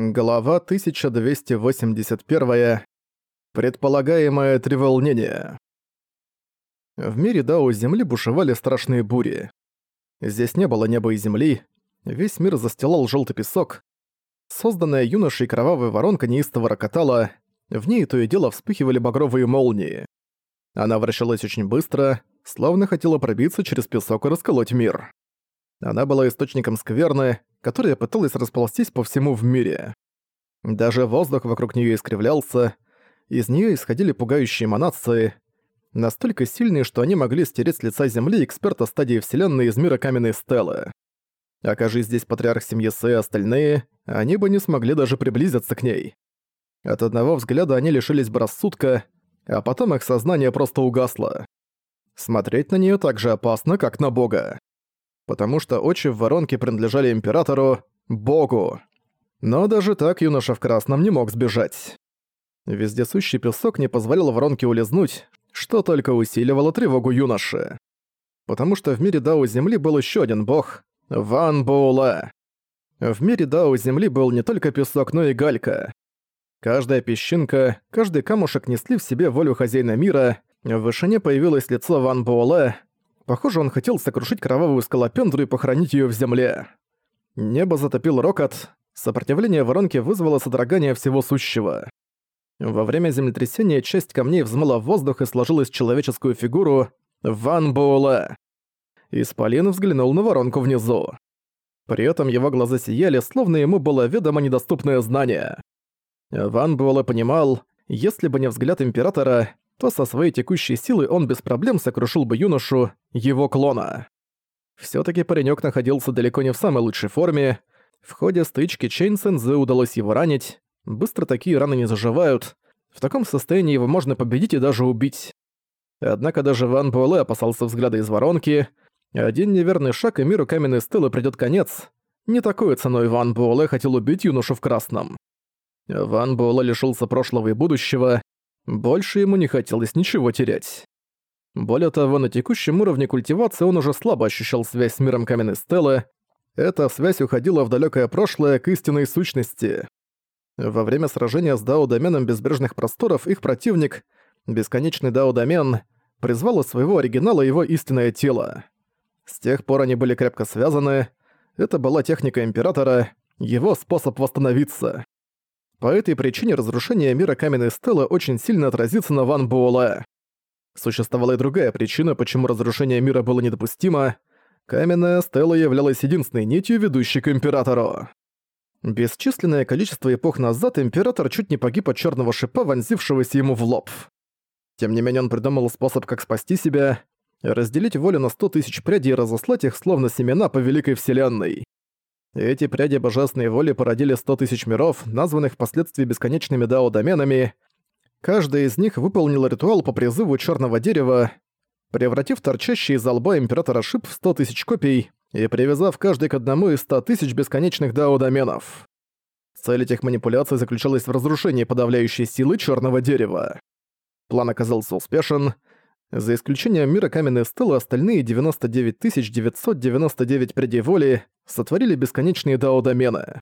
Глава 1281. Предполагаемое треволнение. В мире Дао Земли бушевали страшные бури. Здесь не было неба и земли, весь мир застилал желтый песок. Созданная юношей кровавая воронка неистово рокотала, в ней то и дело вспыхивали багровые молнии. Она вращалась очень быстро, словно хотела пробиться через песок и расколоть мир. Она была источником скверны, которая пыталась расползтись по всему в мире. Даже воздух вокруг нее искривлялся, из нее исходили пугающие эманации, настолько сильные, что они могли стереть с лица Земли эксперта стадии Вселенной из мира каменной стелы. Окажись здесь патриарх семьи Сэ и остальные, они бы не смогли даже приблизиться к ней. От одного взгляда они лишились бы рассудка, а потом их сознание просто угасло. Смотреть на нее так же опасно, как на Бога потому что очи в воронке принадлежали императору, богу. Но даже так юноша в красном не мог сбежать. Вездесущий песок не позволял воронке улизнуть, что только усиливало тревогу юноши. Потому что в мире Дао Земли был еще один бог — Ван Була. В мире Дао Земли был не только песок, но и галька. Каждая песчинка, каждый камушек несли в себе волю хозяина мира, в вышине появилось лицо Ван Буэлэ, Похоже, он хотел сокрушить кровавую скалопендру и похоронить её в земле. Небо затопил рокот, сопротивление воронки вызвало содрогание всего сущего. Во время землетрясения часть камней взмыла в воздух и сложилась в человеческую фигуру Ван Буэлэ. Исполин взглянул на воронку внизу. При этом его глаза сияли, словно ему было ведомо недоступное знание. Ван Буэлэ понимал, если бы не взгляд Императора, то со своей текущей силой он без проблем сокрушил бы юношу, его клона. Всё-таки паренёк находился далеко не в самой лучшей форме. В ходе стычки Чейн Сензы удалось его ранить. Быстро такие раны не заживают. В таком состоянии его можно победить и даже убить. Однако даже Ван Буэлэ опасался взгляда из воронки. Один неверный шаг, и миру каменной стелы придёт конец. Не такой ценой Ван Буэлэ хотел убить юношу в красном. Ван Буэлэ лишился прошлого и будущего. Больше ему не хотелось ничего терять. Более того, на текущем уровне культивации он уже слабо ощущал связь с миром каменной стелы. Эта связь уходила в далекое прошлое к истинной сущности. Во время сражения с Дао-доменом Безбрежных Просторов их противник, бесконечный Дао-домен, призвал из своего оригинала его истинное тело. С тех пор они были крепко связаны. Это была техника Императора, его способ восстановиться. По этой причине разрушение мира каменной стелы очень сильно отразится на Ван Буэлэ. Существовала и другая причина, почему разрушение мира было недопустимо. Каменная стела являлась единственной нитью, ведущей к Императору. Бесчисленное количество эпох назад Император чуть не погиб от черного шипа, вонзившегося ему в лоб. Тем не менее он придумал способ, как спасти себя, разделить волю на сто тысяч прядей и разослать их словно семена по Великой Вселенной. Эти пряди божественной воли породили сто тысяч миров, названных впоследствии бесконечными дао-доменами. Каждая из них выполнила ритуал по призыву черного дерева, превратив торчащий из лба императора шип в сто тысяч копий и привязав каждый к одному из ста тысяч бесконечных дао-доменов. Цель этих манипуляций заключалась в разрушении подавляющей силы черного дерева. План оказался успешен. За исключением мира каменной стелы остальные 99 999 прядей воли сотворили бесконечные дао-домены.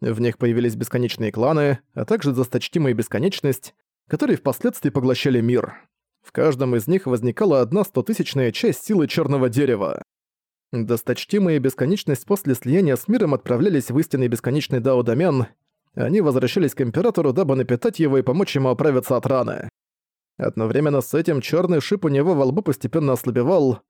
В них появились бесконечные кланы, а также досточтимая бесконечность, которые впоследствии поглощали мир. В каждом из них возникала одна стотысячная часть силы черного дерева. Досточтимая бесконечность после слияния с миром отправлялись в истинный бесконечный дао-домен, они возвращались к Императору, дабы напитать его и помочь ему оправиться от раны. Одновременно с этим черный шип у него во лбу постепенно ослабевал,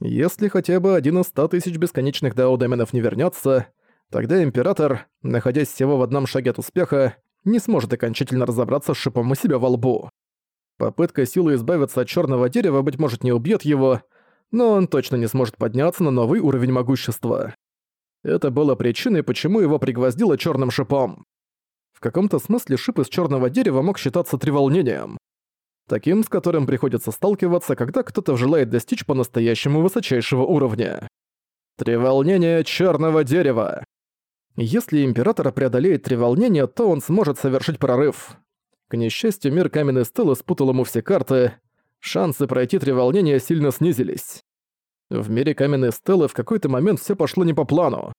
если хотя бы один из ста тысяч бесконечных дао-доменов не вернется, тогда Император, находясь всего в одном шаге от успеха, не сможет окончательно разобраться с шипом у себя во лбу. Попытка силы избавиться от черного дерева, быть может, не убьет его, но он точно не сможет подняться на новый уровень могущества. Это было причиной, почему его пригвоздило черным шипом. В каком-то смысле шип из черного дерева мог считаться треволнением таким, с которым приходится сталкиваться, когда кто-то желает достичь по-настоящему высочайшего уровня. Треволнение черного дерева. Если император преодолеет треволнение, то он сможет совершить прорыв. К несчастью, мир каменной стелы спутал ему все карты, шансы пройти треволнение сильно снизились. В мире каменной стелы в какой-то момент все пошло не по плану.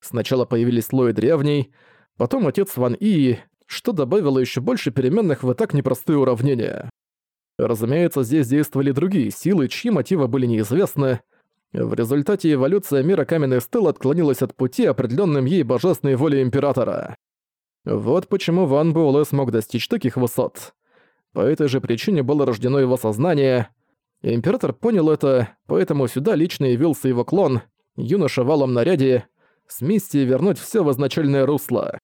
Сначала появились слои древней, потом отец Ван И, что добавило еще больше переменных в и так непростые уравнения. Разумеется, здесь действовали другие силы, чьи мотивы были неизвестны. В результате эволюция мира каменной стел отклонилась от пути, определенным ей божественной волей Императора. Вот почему Ван Буэлэ смог достичь таких высот. По этой же причине было рождено его сознание. Император понял это, поэтому сюда лично явился его клон, юноша в алом наряде, с миссией вернуть все в изначальное русло.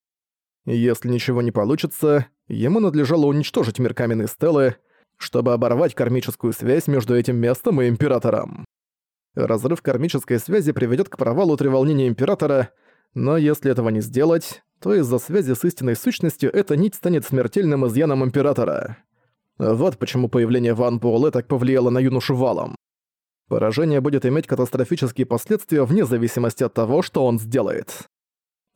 Если ничего не получится, ему надлежало уничтожить мир каменной стелы, чтобы оборвать кармическую связь между этим местом и Императором. Разрыв кармической связи приведет к провалу треволнения Императора, но если этого не сделать, то из-за связи с истинной сущностью эта нить станет смертельным изъяном Императора. Вот почему появление Ван Буэлэ так повлияло на юношу валом. Поражение будет иметь катастрофические последствия вне зависимости от того, что он сделает.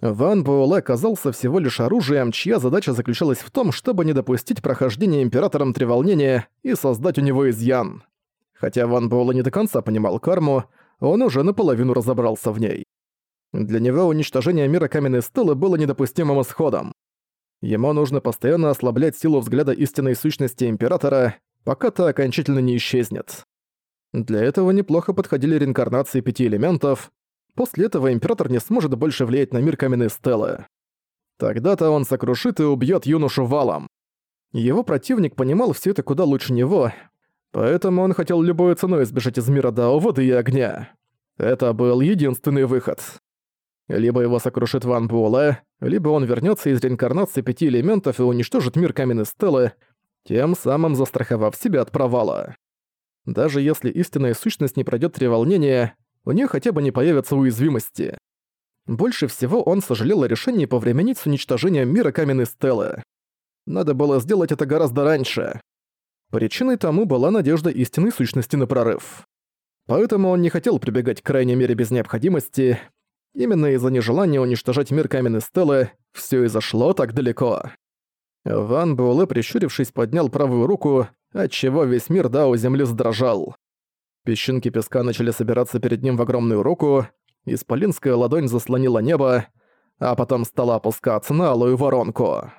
Ван Буэлэ оказался всего лишь оружием, чья задача заключалась в том, чтобы не допустить прохождения Императором треволнения и создать у него изъян. Хотя Ван Буэлэ не до конца понимал карму, он уже наполовину разобрался в ней. Для него уничтожение мира каменной стелы было недопустимым исходом. Ему нужно постоянно ослаблять силу взгляда истинной сущности Императора, пока та окончательно не исчезнет. Для этого неплохо подходили реинкарнации пяти элементов. После этого Император не сможет больше влиять на мир каменной стелы. Тогда-то он сокрушит и убьет юношу валом. Его противник понимал все это куда лучше него, поэтому он хотел любой ценой избежать из мира Дао воды и огня. Это был единственный выход. Либо его сокрушит Ван Буэлэ, либо он вернется из реинкарнации пяти элементов и уничтожит мир каменной стелы, тем самым застраховав себя от провала. Даже если истинная сущность не пройдет треволнения, у нее хотя бы не появятся уязвимости. Больше всего он сожалел о решении повременить с уничтожением мира каменной стелы. Надо было сделать это гораздо раньше. Причиной тому была надежда истинной сущности на прорыв. Поэтому он не хотел прибегать к крайней мере без необходимости, Именно из-за нежелания уничтожать мир каменной стелы все и зашло так далеко. Ван Буэлэ, прищурившись, поднял правую руку, отчего весь мир Дао Земли задрожал. Песчинки песка начали собираться перед ним в огромную руку, исполинская ладонь заслонила небо, а потом стала опускаться на алую воронку.